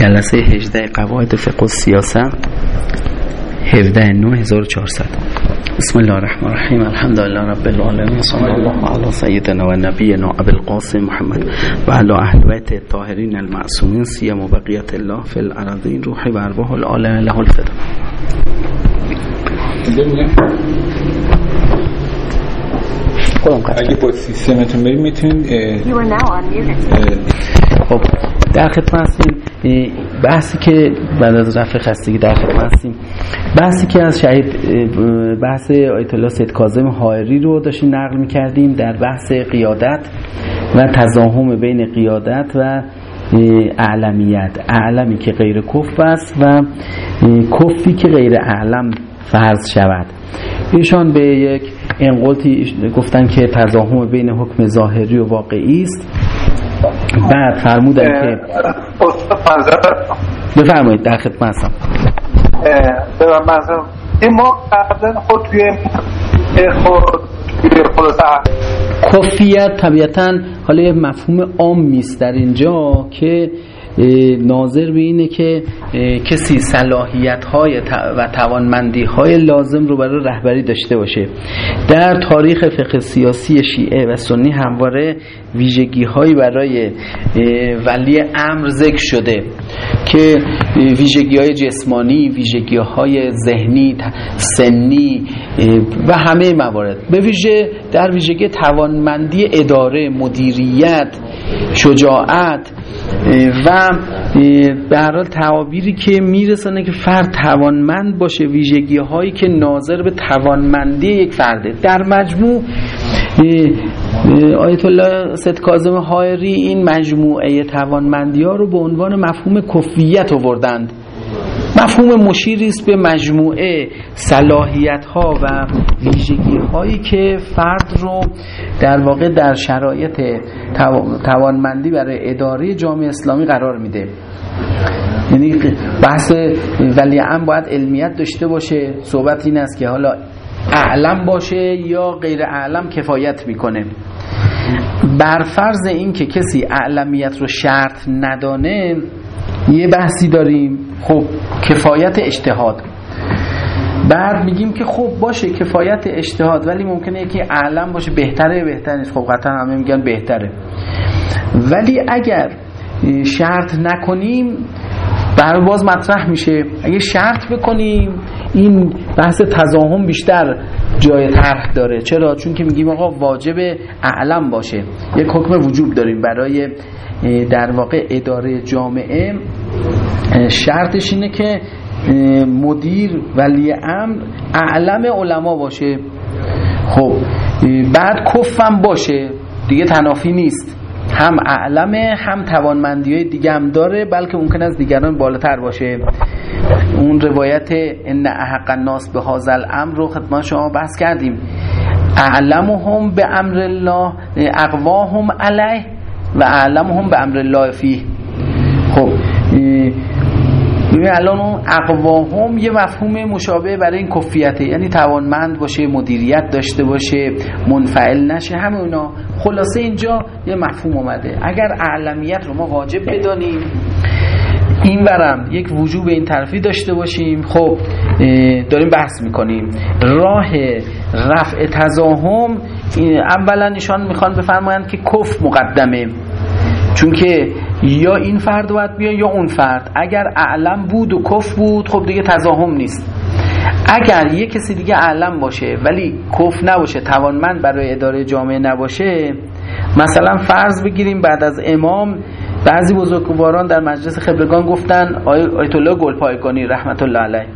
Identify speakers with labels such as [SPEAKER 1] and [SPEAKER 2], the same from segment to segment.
[SPEAKER 1] جلسه 18 قواعد فقه و سیاست 17 9 1400 بسم الله الرحمن الرحیم. الحمد لله رب العالمین. صلی الله علی سیدنا و نبینا ابو القاسم محمد و علی اهل بیت الطاهرین المعصومین. سیما بقیت الله فی الارضین روحی و ارواح العالم له الفدا
[SPEAKER 2] اگه با سیستمتون بریم می‌تونید
[SPEAKER 1] خب در خدمت هستیم بحثی که بعد از رفع خستگی در خدمت هستیم. بحثی که از شهید بحث آیت الله سید کاظم حائری رو داشتیم نقل می‌کردیم در بحث قیادت و تزاهم بین قیادت و اعلمیت. اعلمی که غیر کف است و کفی که غیر اعلم فرض شود. ایشان به یک انقلتی گفتن که تزاهم بین حکم ظاهری و واقعی است. بعد فرمودن که بفرمایید در خدمت هستم.
[SPEAKER 3] این ما قبلا خود توی خود
[SPEAKER 1] کفیت طبیعتا حالا یه مفهوم عام است در اینجا که ناظر به اینه که کسی صلاحیت های و توانمندی های لازم رو برای رهبری داشته باشه. در تاریخ فقه سیاسی شیعه و سنی همواره ویژگی هایی برای ولی امر ذکر شده که ویژگی های جسمانی ویژگی های ذهنی سنی و همه موارد. به ویژه در ویژگی توانمندی اداره مدیریت شجاعت و به هر حال تعابیری که میرسانه که فرد توانمند باشه ویژگی هایی که ناظر به توانمندی یک فرده. در مجموع آیت الله سید کاظم حائری این مجموعه توانمندی ها رو به عنوان مفهوم کفیت آوردند. مفهوم مشیری است به مجموعه صلاحیت ها و ویژگی هایی که فرد رو در واقع در شرایط توانمندی برای اداره جامعه اسلامی قرار میده. یعنی بحث ولی ام باید علمیت داشته باشه. صحبت این است که حالا اعلم باشه یا غیر اعلم کفایت می‌کنه. بر فرض این که کسی اعلمیت رو شرط ندانه یه بحثی داریم. خب کفایت اجتهاد. بعد میگیم که خب باشه کفایت اجتهاد ولی ممکنه یکی اعلم باشه بهتره بهتر نیست. خب قطعا همه میگن بهتره. ولی اگر شرط نکنیم بر باز مطرح میشه. اگه شرط بکنیم این بحث تزاهم بیشتر جای طرح داره. چرا؟ چون که میگیم آقا واجب اعلم باشه. یک حکم وجوب داریم برای در واقع اداره جامعه. شرطش اینه که مدیر ولی امر اعلم علما باشه. خب بعد کفم باشه. دیگه تنافی نیست. هم اعلمه هم توانمندی های دیگه هم داره بلکه ممکن از دیگران بالاتر باشه. اون روایت ان احق الناس به هازل امر رو خدمت شما بحث کردیم. اعلمهم به امر الله اقواهم علیه و اعلمهم به امر الله فیه. خب ببین الان اون اقواهم یه مفهوم مشابه برای این کفیته. یعنی توانمند باشه مدیریت داشته باشه منفعل نشه همه اونا خلاصه اینجا یه مفهوم اومده. اگر اعلمیت رو ما واجب بدانیم این برم یک وجوب این طرفی داشته باشیم. خب داریم بحث می‌کنیم. راه رفع تزاهم اولا ایشان می‌خوان بفرمایند که کف مقدمه. چون که یا این فرد باید بیا یا اون فرد. اگر اعلم بود و کف بود خب دیگه تزاهم نیست. اگر یه کسی دیگه اعلم باشه ولی کف نباشه توانمند برای اداره جامعه نباشه مثلا فرض بگیریم بعد از امام بعضی بزرگواران در مجلس خبرگان گفتن آیت الله گلپایگانی رحمت الله علیه.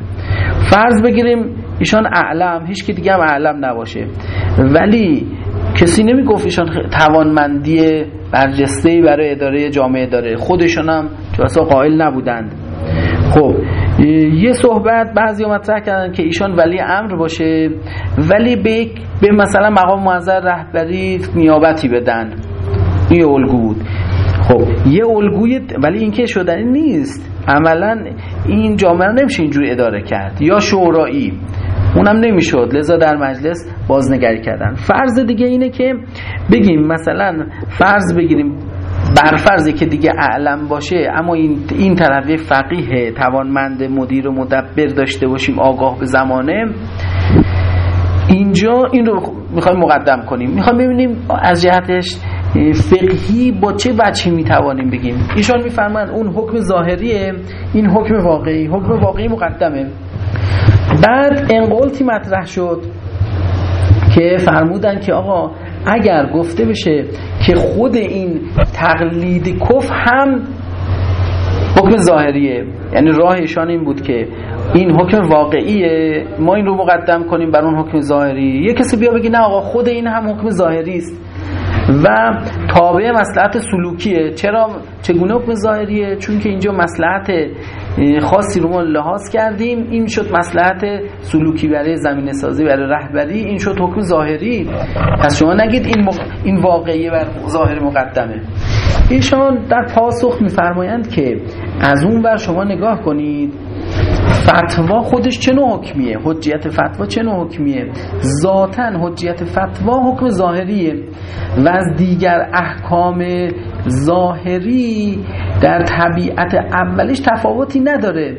[SPEAKER 1] فرض بگیریم ایشان اعلم هیچ که دیگه هم اعلم نباشه. ولی کسی نمی‌گفت ایشان توانمندی برجسته برای اداره جامعه داره. خودشون هم جواسا قائل نبودند. خب یه صحبت بعضی مطرح کردن که ایشان ولی امر باشه ولی به, به مثلا مقام معذر رهبری نیابتی بدن. این الگو بود. خب یه الگوی ولی اینکه شدنی نیست. عملا این جامعه نمیشه اینجوری اداره کرد. یا شورایی اونم نمی‌شد. لذا در مجلس بازنگری کردن. فرض دیگه اینه که بگیم مثلا فرض بگیریم برفرضه که دیگه اعلم باشه اما این, این طرف فقیه توانمند مدیر و مدبر داشته باشیم آگاه به زمانه. اینجا این رو می‌خوایم مقدم کنیم. می‌خوایم ببینیم از جهتش فقهی با چه وجهی می‌توانیم بگیم. ایشان میفرمند اون حکم ظاهریه این حکم واقعی. حکم واقعی مقدمه. بعد انقلتی مطرح شد که فرمودن که آقا اگر گفته بشه که خود این تقلید کف هم حکم ظاهریه. یعنی راهشان این بود که این حکم واقعیه ما این رو مقدم کنیم بر اون حکم ظاهری. یه کسی بیا بگی نه آقا خود این هم حکم ظاهری است. و تابع مسلحت سلوکیه. چرا؟ چگونه حکم ظاهریه؟ چون که اینجا مسلحت خاصی رو ما لحاظ کردیم این شد مسلحت سلوکی برای زمین سازی برای رهبری این شد حکم ظاهری. پس شما نگید این, مق... این واقعیه بر ظاهر مقدمه. ایشان در پاسخ میفرمایند که از اون بر شما نگاه کنید فتوا خودش چه نوع حکمیه؟ حجیت فتوا چه نوع حکمیه؟ ذاتا حجیت فتوا حکم ظاهریه و از دیگر احکام ظاهری در طبیعت اولش تفاوتی نداره.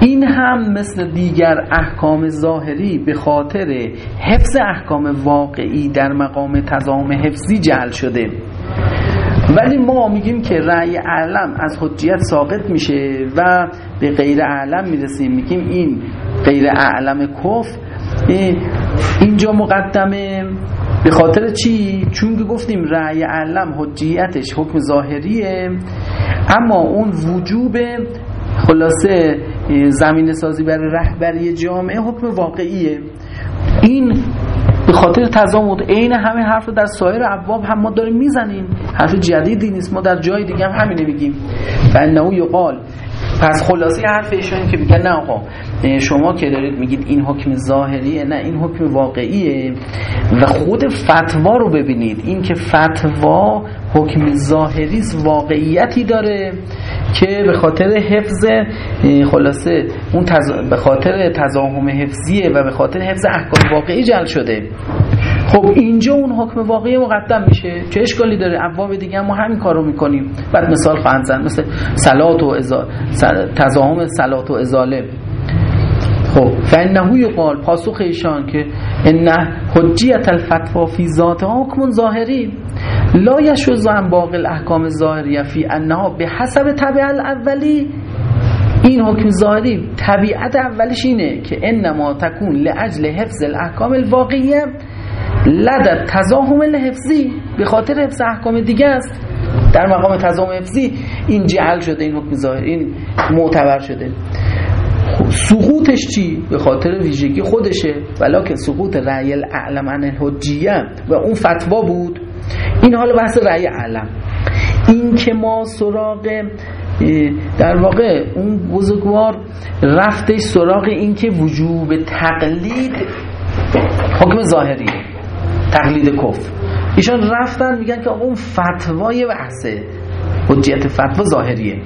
[SPEAKER 1] این هم مثل دیگر احکام ظاهری به خاطر حفظ احکام واقعی در مقام تضام حفظی جعل شده. ولی ما میگیم که رأی علم از حجیت ساقط میشه و به غیر علم می‌رسیم. میگیم این غیر علم کف اینجا مقدمه. به خاطر چی؟ چون که گفتیم رأی علم حجیتش حکم ظاهریه اما اون وجوب خلاصه زمین سازی برای رهبری جامعه حکم واقعیه. این به خاطر تضامن عین همه حرف رو در سایر ابواب هم ما داریم می‌زنیم. حرف جدیدی نیست. ما در جای دیگه هم همینه میگیم. فانه یقال. پس خلاصه حرف ایشون که میگن نه آقا. شما که دارید میگید این حکم ظاهریه نه این حکم واقعیه. و خود فتوا رو ببینید. این که فتوا حکم ظاهری واقعیتی داره که به خاطر حفظ خلاصه اون تز... به خاطر تضاهم حفظیه و به خاطر حفظ احکام واقعی جل شده. خب اینجا اون حکم واقعی مقدم میشه. چه اشکالی داره؟ ابواب دیگه ما همین کارو می‌کنیم. بعد مثال خواهند زن مثل صلات و ازا... تضاهم صلات و ازاله. خب فانه یقال پاسخ ایشان که ان حجیت الفتوا فی ذات حکم ظاهری. لا یشوز عن باقی الاحکام ظاهریه فی انها به حسب طبع الاولی. این حکم ظاهری طبیعت اولیش اینه که انما تکون لاجل حفظ الاحکام الواقعیه لد تزاهم الحفظی به خاطر حفظ احکام دیگه است. در مقام تزاهم حفظی این جعل شده این حکم ظاهری این معتبر شده. سقوطش چی؟ به خاطر ویژگی خودشه. که سقوط رأی الاعلم عن الحجیه و اون فتوا بود. این حال بحث رأی اعلم. این که ما سراغ در واقع اون بزرگوار رفتش سراغ این که وجوب تقلید حکم ظاهری تقلید کف ایشان رفتن میگن که اون فتوای بحثه. حجیت فتوا ظاهریه.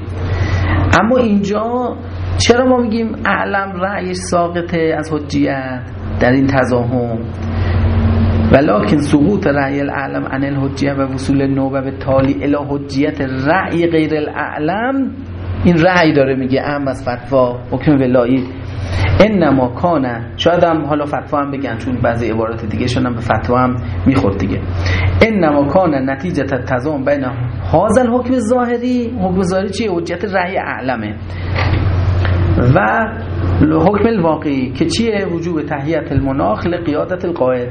[SPEAKER 1] اما اینجا چرا ما میگیم اعلم رأیش ساقطه از حجیت در این تزاهم ولکن سقوط رأی الاعلم عن الحجیه و وصول نوبه به تالی الى حجیت رأی غیر الاعلم این رأی داره میگه ام از فتوا حکم ولایی. انما کانه شاید هم حالا فتوا هم بگن چون بعضی عبارات دیگه شون به فتوا هم می‌خورد دیگه. انما کانه نتیجه تزام بین حاضر حکم ظاهری حکم ظاهری چیه؟ حجیت رأی اعلمه. و حکم الواقعی که چیه؟ وجوب تحییت المناخ لقیادت القائد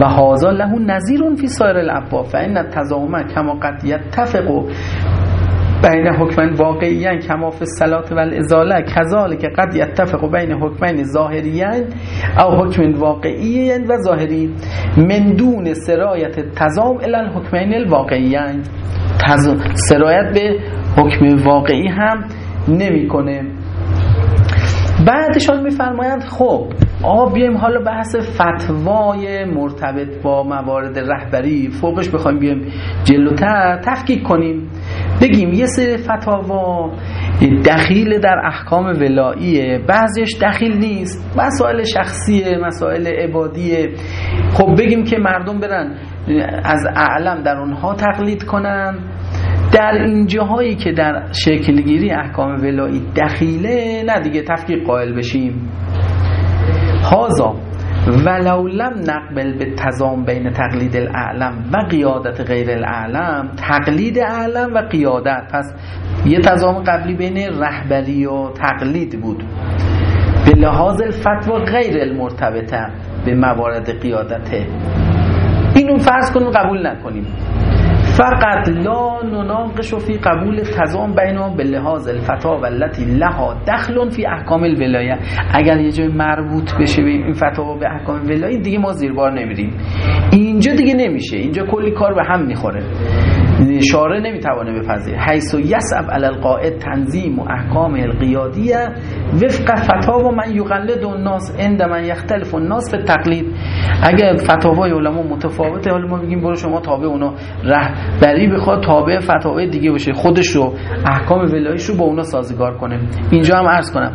[SPEAKER 1] و هازا له نظیر فی سایر الابواب. فان التزاهم کما قد یتفق بین حکمین واقعیین کما فی الصلات و الازاله کذالک قد یتفق بین حکمین ظاهریین او حکم واقعی و ظاهری من دون سرایت تزام الی الحکمین الواقعیین. سرایت به حکم واقعی هم نمی‌کنه. بعدشان میفرمایند خب آقا بیایم حالا بحث فتوای مرتبط با موارد رهبری فوقش بخوایم بیایم جلوتر تفکیک کنیم. بگیم یه سری فتاوا دخیل در احکام ولاییه بعضیش دخیل نیست مسائل شخصیه مسائل عبادیه. خب بگیم که مردم برن از اعلم در اونها تقلید کنن. در این جاهایی که در شکلگیری احکام ولایی دخیله نه دیگه تفکیق قائل بشیم. هازا ولو لم نقبل به تضام بین تقلید الاعلم و قیادت غیر الاعلم تقلید اعلم و قیادت. پس یه تضام قبلی بین رهبری و تقلید بود. به لحاظ الفتوا غیر المرتبطه به موارد قیادته. اینو فرض کنیم قبول نکنیم. فقط لا نناقش فی قبول تضام بین به لحاظ الفتا والتی لها دخل فی احکام الولایه. اگر یه جای مربوط بشه به این فتاوا به احکام ولایه دیگه ما زیر بار نمیریم. اینجا دیگه نمیشه. اینجا کلی کار به هم می‌خوره. شارع نمی‌توانه بپذیره. حیث یسب علی القائد تنظیم و احکام القیادیه وفق فتاوا من یقلد الناس عند من یختلف الناس به تقلید اگر فتاوای علما متفاوته حالا ما میگیم برو شما تابع اونا. رهبری بخواد تابع فتاوای دیگه باشه خودش رو احکام ولایش رو با اونا سازگار کنه. اینجا هم عرض کنم.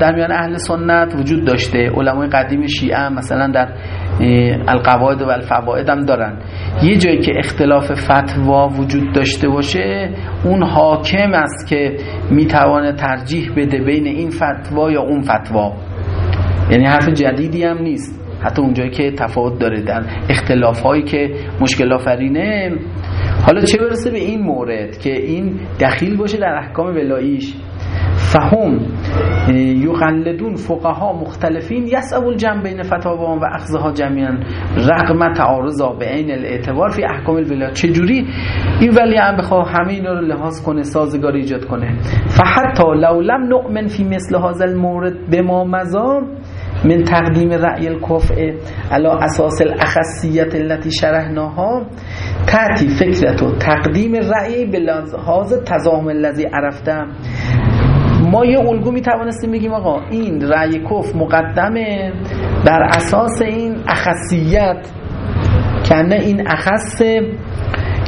[SPEAKER 1] در میان اهل سنت وجود داشته. علمای قدیم شیعه مثلا در القواعد و الفواید هم دارن. یه جایی که اختلاف فتوا وجود داشته باشه اون حاکم است که می‌توانه ترجیح بده بین این فتوا یا اون فتوا. یعنی حرف جدیدی هم نیست. حتی اونجایی که تفاوت داره در اختلاف هایی که مشکل آفرینه. حالا چه برسه به این مورد که این دخیل باشه در احکام ولاییش؟ فهم یقلدون فقها مختلفین یسعب الجمع بین فتاوان و اخذها جمعیان. رقم تعارضا به عین الاعتبار فی احکام الولایت چجوری؟ این ولی هم بخواه همه اینا رو لحاظ کنه سازگار ایجاد کنه. فحتی لو لم نؤمن فی مثل هذا المورد به ما مزام من تقدیم رأی الکفع على اساس الاخصیت التي شرحناها. تأتی فکرت و تقدیم رأی به لحاظ تضام الذي عرفتم ما یه الگو می توانستیم بگیم آقا این رأی کف مقدمه. بر اساس این اخصیت کنه این اخص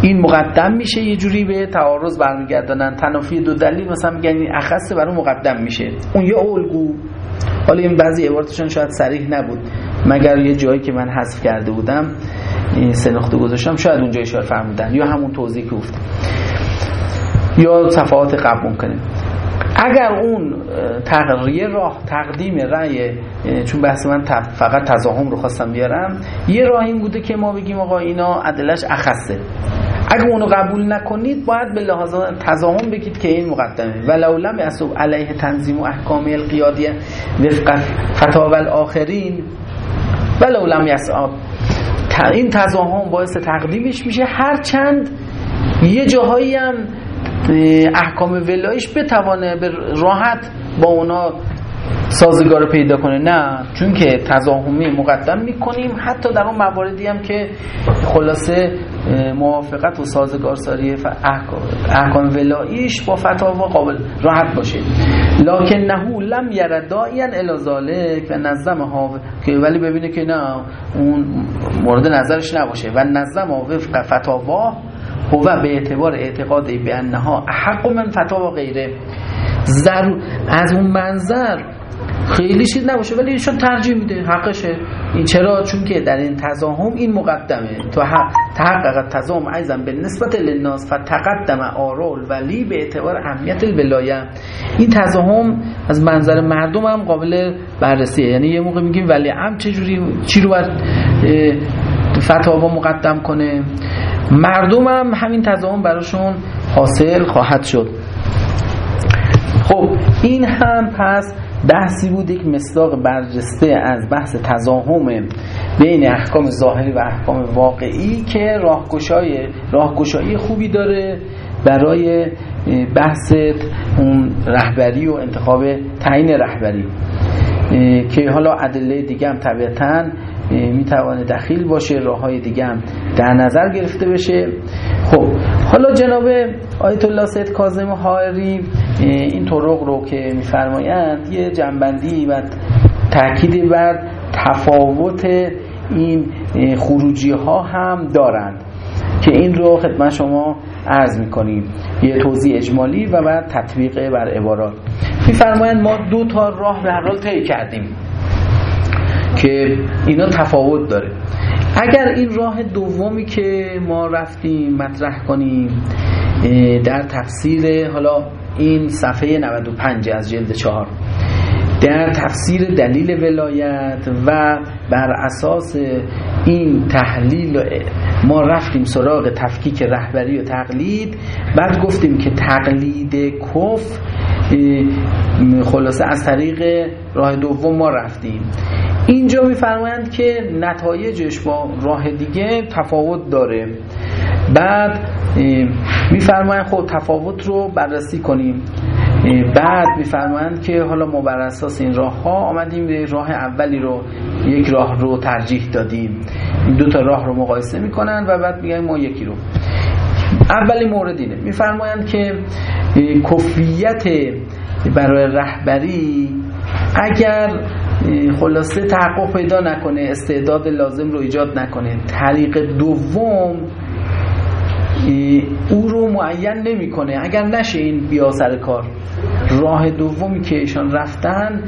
[SPEAKER 1] این مقدم میشه یه جوری به تعارض برمیگردانن. تنافی دو دلیل مثلا میگن این اخص بر اون مقدم میشه. اون یه الگو. حالا این بعضی عبارتشون شاید صریح نبود. مگر یه جایی که من حذف کرده بودم نقطه گذاشتم شاید اونجا اشاره فرمودن یا همون توضیح که گفتم. یا صفحات قبل ممکنه. اگر اون تغییر راه تقدیم رأی چون بحث من فقط تضاهم رو خواستم بیارم یه راه این بوده که ما بگیم آقا اینا عدلش اخصه اگه اونو قبول نکنید باید به لحاظ تضاهم بگید که این مقدمه. ولو لم یسب علیه تنظیم و احکام القیادیه وفق فتاوی الاخرین ولو لم یسب این تضاهم باعث تقدیمش میشه. هرچند یه جاهایی هم احکام ولایش بتوانه به راحت با اونا سازگار پیدا کنه. نه چون که تضاهمی مقدم می‌کنیم حتی در اون مواردی هم که خلاصه موافقت و سازگار ساری احکام ولاییش با فتاوا قابل راحت باشه. لکن نهو لم یردائیان الازالک و نظم ها که ولی ببینه که نه اون مورد نظرش نباشه. و نظم ها وفق فتاوا هو به اعتبار اعتقادی به انها حق من فتاوا غیره. ضرور از اون منظر خیلی چیز نباشه ولی ایشون ترجیح میده حقشه. این چرا؟ چون که در این تضاهم این مقدمه. تو حق تحقق تضاهم ایضا به نسبت للناس فتقدم آرول ولی به اعتبار اهمیت الولایه. این تضاهم از منظر مردم هم قابل بررسیه. یعنی یه موقع میگیم ولی هم چجوری چی رو باید فتاوا مقدم کنه. مردم هم همین تضاهم براشون حاصل خواهد شد. خب این هم پس بحثی بود یک مصداق برجسته از بحث تضاهم بین احکام ظاهری و احکام واقعی که راهگشای راهگشایی خوبی داره برای بحث اون رهبری و انتخاب تعیین رهبری. که حالا ادله دیگه هم طبیعتاً می‌توانه دخیل باشه راه های دیگه هم در نظر گرفته بشه. خب حالا جناب آیت الله سید کاظم حائری این طرق رو که میفرمایند یه جنبندی و تاکید بر تفاوت این خروجی ها هم دارند که این رو خدمت شما عرض می‌کنیم. یه توضیح اجمالی و بعد تطبیق بر عبارات. میفرمایند ما دو تا راه به هر حال طی کردیم که اینا تفاوت داره. اگر این راه دومی که ما رفتیم مطرح کنیم در تفسیر حالا این صفحه 95 از جلد 4 در تفسیر دلیل ولایت و بر اساس این تحلیل ما رفتیم سراغ تفکیک رهبری و تقلید بعد گفتیم که تقلید کف خلاصه از طریق راه دوم ما رفتیم. اینجا میفرمایند که نتایجش با راه دیگه تفاوت داره. بعد میفرمایند خب تفاوت رو بررسی کنیم. بعد میفرمایند که حالا ما بر اساس این راه ها آمدیم به راه اولی رو یک راه رو ترجیح دادیم. این دو تا راه رو مقایسه می‌کنن و بعد میگن ما یکی رو. اولی مورد اینه میفرمایند که کفیت برای رهبری اگر خلاصه تحقق پیدا نکنه استعداد لازم رو ایجاد نکنه طریق دوم او رو معین نمی‌کنه. اگر نشه این بیا سر کار. راه دومی که ایشان رفتن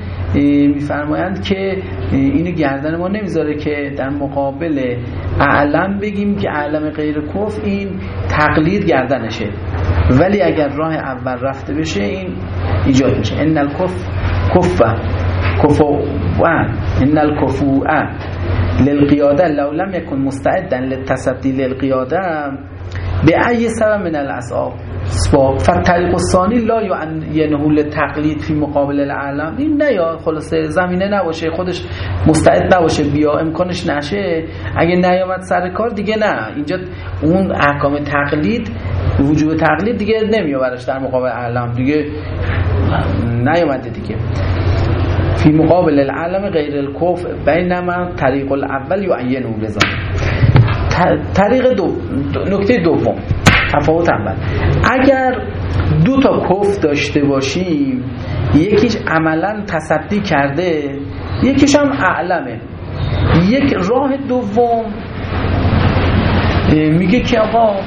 [SPEAKER 1] میفرمایند که اینو گردن ما نمی‌ذاره که در مقابل اعلم بگیم که اعلم غیر کف این تقلید گردنشه. ولی اگر راه اول رفته بشه این ایجاد میشه. ان الکف کفه. کفو ان الکفوء للقیاده لو لم يكن مستعدا للتصدی للقیاده به ای سبب من الاسباب. فالطریق الثانی لا ینهول تقلید فی مقابل العالم. این نه یا خلاصه زمینه نباشه خودش مستعد نباشه بیا امکانش نشه. اگه نیامد سر کار دیگه نه. اینجا اون احکام تقلید وجوب تقلید دیگه نمیابرش در مقابل العالم دیگه نیامده دیگه. فی مقابل العالم غیر الکف بینما طریق الاول یعینه بزن. طریق دو نکته دوم. تفاوت اول. اگر دو تا کف داشته باشیم یکیش عملا تصدی کرده یکیش هم اعلمه. یک راه دوم میگه که آقا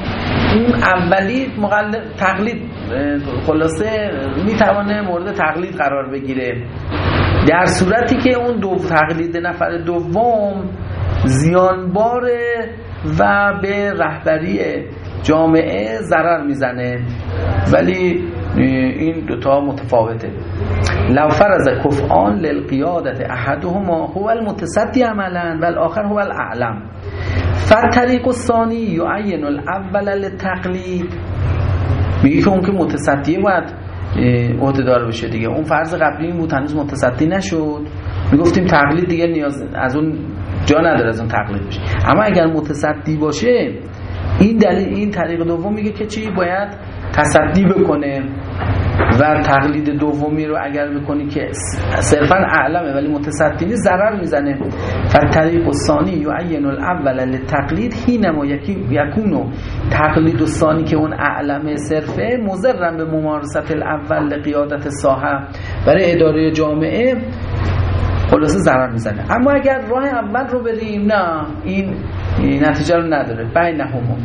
[SPEAKER 1] اون اولی مقلد تقلید خلاصه می‌توانه مورد تقلید قرار بگیره. در صورتی که اون دو تقلید نفر دوم زیانباره و به رهبری جامعه ضرر می‌زنه. ولی این دوتا متفاوته. لو فرض کفعان للقیادت احدهما هو المتصدی عملا و الاخر هو الاعلم. فالطریق الثانی یعین الاول للتقلید. میگه که اون که متصدیه باید عهدهدار بشه دیگه. اون فرض قبلی این بود هنوز متصدی نشد. می‌گفتیم تقلید دیگه نیاز از اون جا نداره از اون تقلید بشه. اما اگر متصدی باشه این دلیل این طریق دوم میگه که چی؟ باید تصدی بکنه و تقلید دومی رو اگر بکنی که صرفا اعلمه ولی متصدی نیست ضرر می‌زنه. فالطریق الثانی یعین الاول للتقلید حینما یکونو. تقلید الثانی که اون اعلمه صرفه مضرم به ممارست الاول لقیادت ساحه برای اداره جامعه خلاصه ضرر می‌زنه. اما اگر راه اول رو بریم نه این نتیجه رو نداره. بین همون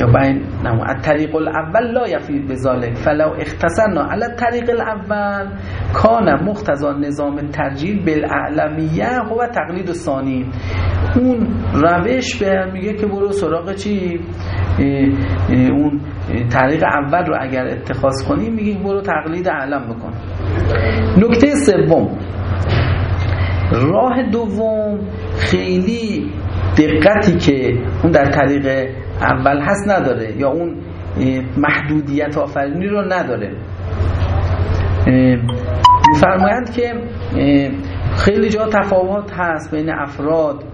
[SPEAKER 1] یا بین نمو الطریق الاول لا یفید بذالک فلو اختصرنا. علی الطریق الاول کان مختزا نظام ترجیل بالاعلمیه و تقلید ثانی. اون روش به میگه که برو سراغ چی؟ اون طریق اول رو اگر اتخاذ کنی میگه برو تقلید اعلم بکن. نکته سوم. راه دوم خیلی دقتی که اون در طریق اول هست نداره یا اون محدودیت آفرینی رو نداره. میفرمایند که خیلی جا تفاوت هست بین افراد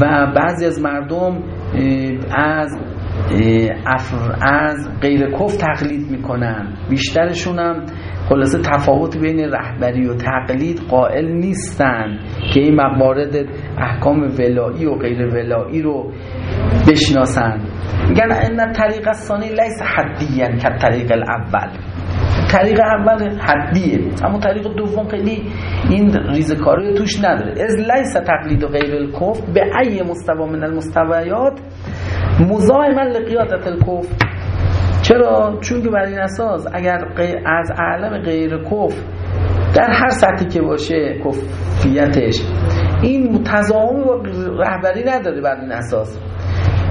[SPEAKER 1] و بعضی از مردم از از غیر کف تقلید می‌کنن. بیشترشون هم خلاصه تفاوت بین رهبری و تقلید قائل نیستن که این موارد احکام ولایی و غیر ولایی رو بشناسن. میگن ان طریق الثانی لیس حدیا که طریق الاول. طریق اول حدیه. اما طریق دوم خیلی این ریزکاری توش نداره. إذ ليس تقليد غير الكفء بأي مستوى من المستويات مزاحما لقيادة الكفء چرا؟ چون که بر این اساس اگر از عالم غیر کف در هر سطحی که باشه کفیتش این تضاهم و رهبری نداره بر این اساس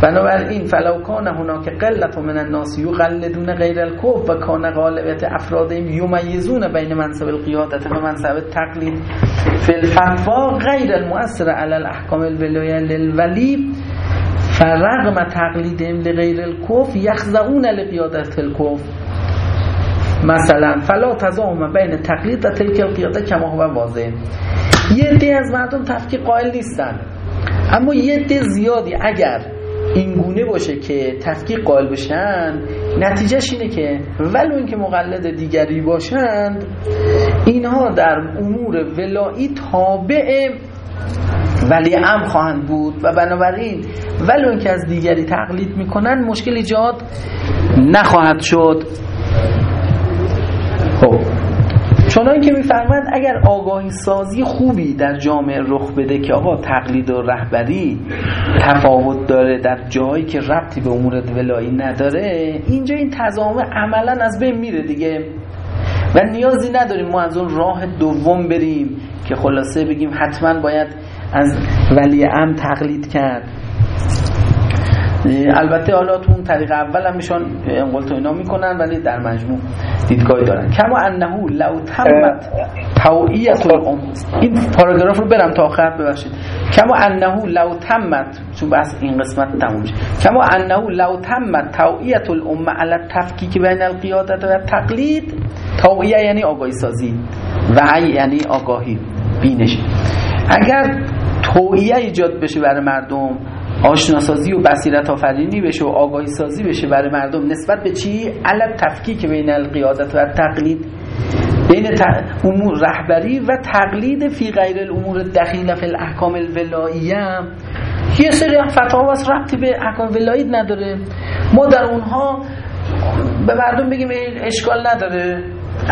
[SPEAKER 1] بنابراین فلو كان هناك قلة من الناس يقلدون غير الكفء وكان غالبية أفرادهم يميزون بين منصب القيادة ومنصب التقليد فی غیر المؤثر علی الاحکام الولایه للولی فرغم تقلیدهم لغیر الکف یخضعون لقیادت الکف مثلا فلا تزاهم بین تقلید و تلک القیاده کما هو واضح. یه دی از مردم تفکیق قائل نیستن. اما یه دی زیادی اگر این گونه باشه که تفکیق قائل بشن نتیجهش اینه که ولو اینکه مقلد دیگری باشند اینها در امور ولایی تابع ولی ام خواهند بود و بنابراین ولو اینکه از دیگری تقلید می‌کنن مشکل ایجاد نخواهد شد. خب. چون که میفرمند اگر آگاهی سازی خوبی در جامعه رخ بده که آقا تقلید و رهبری تفاوت داره در جایی که ربطی به امور ولایی نداره اینجا این تضامن عملا از بین میره دیگه. و نیازی نداریم ما از اون راه دوم بریم که خلاصه بگیم حتما باید از ولی ام تقلید کرد. البته حالا تو اون طریق اول هم میشون انقلت اینا می‌کنن ولی در مجموع دیدگاهی دارن. کما انه لو تمت توعیت الام. این پاراگراف رو برم تا آخر ببخشید. کما انه لو تمت چون بس این قسمت تموم شد کما انه لو تمت توعیت الامه علی التفکیک بین القیادت و تقلید. توعیه یعنی آگاهی سازی وعی یعنی آگاهی بینش. اگر توعیه ایجاد بشه برای مردم آشناسازی و بصیرت آفرینی بشه و آگاهی سازی بشه برای مردم نسبت به چی؟ علت تفکیک بین القیادت و تقلید. بین امور رهبری و تقلید فی غیر الامور دخیل فی الاحکام الولاییه یه سری فتاوا از ربطی به احکام ولایی نداره. ما در اونها به مردم بگیم اشکال نداره.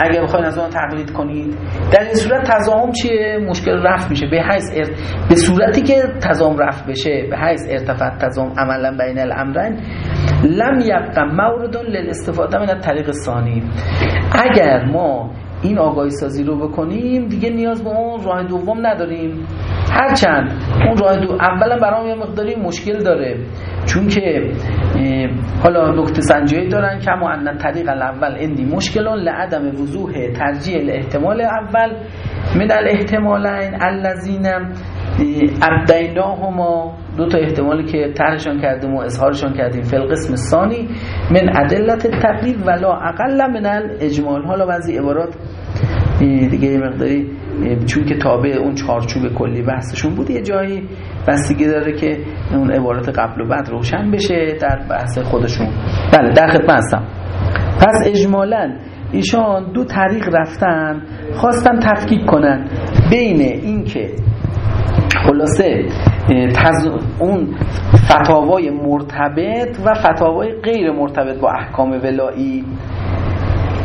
[SPEAKER 1] اگر بخواین از اون تقلید کنید. در این صورت تضاهم چیه؟ مشکل رفع میشه. به حیث ارت... به صورتی که تضاهم رفع بشه به حیث ارتفاع تضاهم عملا بین الامرین لم یبقى مورد للاستفاده من طریق ثانی. اگر ما این آگاهی سازی رو بکنیم دیگه نیاز به اون راه دوم نداریم. هرچند اون راه دو اولا برام یه مقداری مشکل داره. چون که حالا نکته سنجی دارن که ان طریق الاول اندی مشکلون لعدم وضوح ترجیح الاحتمال اول. من الاحتمالین الذین ابدیناهما دو تا احتمالی که طرحشان کردیم و اظهارشان کردیم. فی القسم ثانی من ادلت التقلید ولا اقل من الاجمال. حالا بعضی عبارات دیگه مقداری چون که تابع اون چارچوب کلی بحثشون بود یه جایی بستگی داره که اون عبارات قبل و بعد روشن بشه در بحث خودشون. بله در خدمت هستم. پس اجمالا ایشان دو طریق رفتن خواستن تفکیک کنن بین اینکه خلاصه تز... اون فتاوای مرتبط و فتاوای غیر مرتبط با احکام ولایی.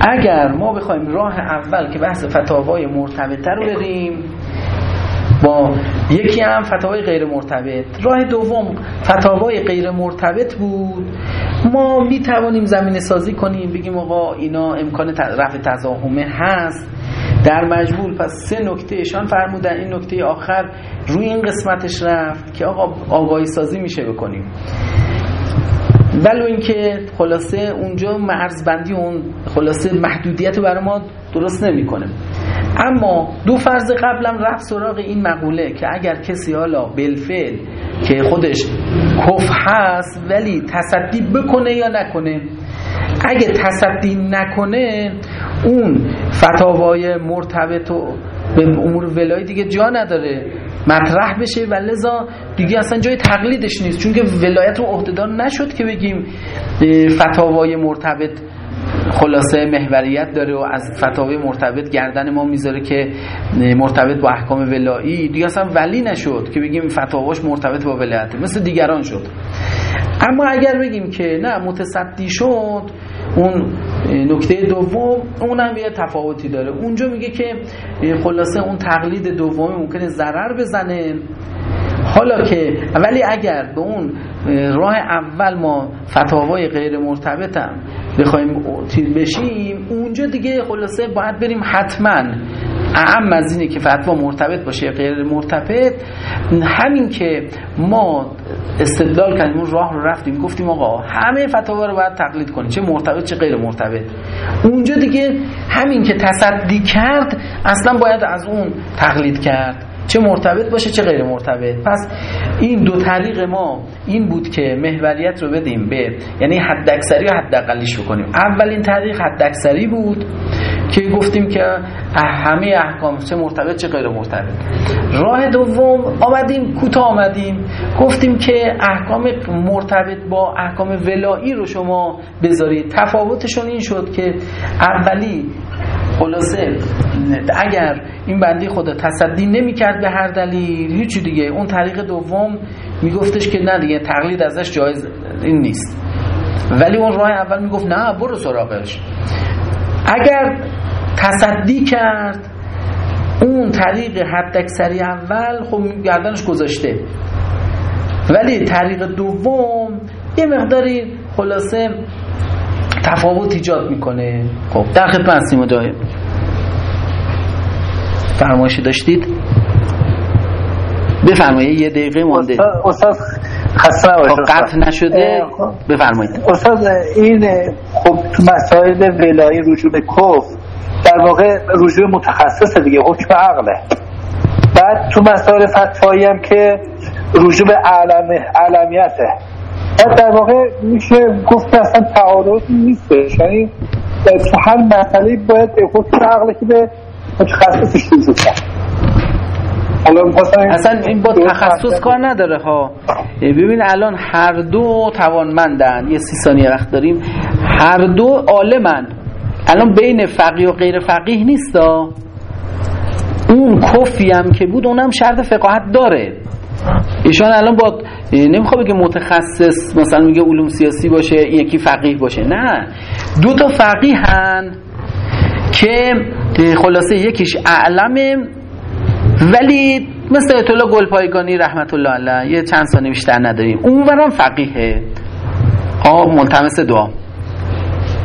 [SPEAKER 1] اگر ما بخوایم راه اول که بحث فتاوای مرتبطه رو بریم با یکی هم فتاوای غیر مرتبط. راه دوم فتاوای غیر مرتبط بود. ما می توانیم زمین سازی کنیم بگیم آقا اینا امکان رفع تضاهمه هست. در مجموع پس سه نکته اشان فرمودن. این نکته آخر روی این قسمتش رفت که آقا آگاهی سازی میشه بکنیم. ولو اینکه خلاصه اونجا مرزبندی اون خلاصه محدودیت برای ما درست نمی‌کنه. اما دو فرض قبلم رفت سراغ این مقوله که اگر کسی حالا بالفعل که خودش کف هست ولی تصدی بکنه یا نکنه اگه تصدی نکنه اون فتاوای مرتبط و به امور ولایی دیگه جا نداره. مطرح بشه و لذا دیگه اصلا جای تقلیدش نیست. چون که ولایت رو عهدهدار نشد که بگیم فتاوای مرتبط خلاصه محوریت داره و از فتاوای مرتبط گردن ما می‌ذاره که مرتبط با احکام ولایی. دیگه اصلا ولی نشد که بگیم فتاواش مرتبط با ولایت مثل دیگران شد. اما اگر بگیم که نه متصدی شد اون نکته دوم اونم یه تفاوتی داره. اونجا میگه که خلاصه اون تقلید دومی ممکنه ضرر بزنه. حالا که ولی اگر به اون راه اول ما فتاوای غیر مرتبط بخوایم تیر بشیم اونجا دیگه خلاصه باید بریم حتما. اهم از اینه که فتوا مرتبط باشه غیر مرتبط. همین که ما استدلال کردیم اون راه رو رفتیم گفتیم آقا همه فتوا رو باید تقلید کنیم. چه مرتبط چه غیر مرتبط. اونجا دیگه همین که تصدی کرد اصلا باید از اون تقلید کرد. چه مرتبط باشه چه غیر مرتبط. پس این دو طریق ما این بود که محوریت رو بدیم به یعنی حد اکثری و حد اقلیش بکنیم. اولین طریق حد اکثری بود که گفتیم که همه احکام چه مرتبط چه غیر مرتبط. راه دوم آمدیم کوتاه آمدیم. گفتیم که احکام مرتبط با احکام ولایی رو شما بذارید. تفاوتشون این شد که اولی خلاصه اگر این بندی خدا تصدی نمی‌کرد به هر دلیل هیچی دیگه. اون طریق دوم میگفتش که نه دیگه تقلید ازش جایز این نیست. ولی اون راه اول می‌گفت نه برو سراغش. اگر تصدی کرد اون طریق حد اکثری اول خب گردنش گذاشته. ولی طریق دوم یه مقداری خلاصه تفاوت ایجاد می‌کنه. خب. در خدمت هستیم مجاهد فرمایشی داشتید؟ بفرمایید یه دقیقه مانده
[SPEAKER 3] استاد خسته
[SPEAKER 1] خب قطع نشده بفرمایید.
[SPEAKER 3] استاد این خب تو مسائل ولایی رجوع به کف در واقع رجوع متخصص دیگه حکم عقله. بعد تو مسائل فتوایی هم که رجوع به علم علمیته بعد در واقع میشه گفت که اصلا تعارض نیستش. یعنی تو هر مسئله باید حکم عقله که به متخصصش رجوع کرد
[SPEAKER 1] اصلا این با تخصص کار نداره ها. ببین الان هر دو توانمندن یه سی ثانیه وقت داریم. هر دو عالمن الان بین فقیه و غیر فقیه نیست اون کفی هم که بود اونم شرط فقاهت داره. ایشان الان با نمی‌خواد بگه متخصص مثلا میگه علوم سیاسی باشه یکی فقیه باشه. نه. دو تا فقیه هن که خلاصه یکیش اعلمه ولی مثل اطلاع گلپایگانی رحمت الله علیه یه چند سانه بیشتر نداریم. اون برام فقیهه. آه ملتمس دعا.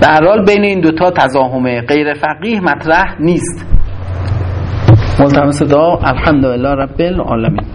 [SPEAKER 1] در حال بین این دوتا تضاهمه. غیر فقیه مطرح نیست. ملتمس دعا الحمدلله رب العالمین.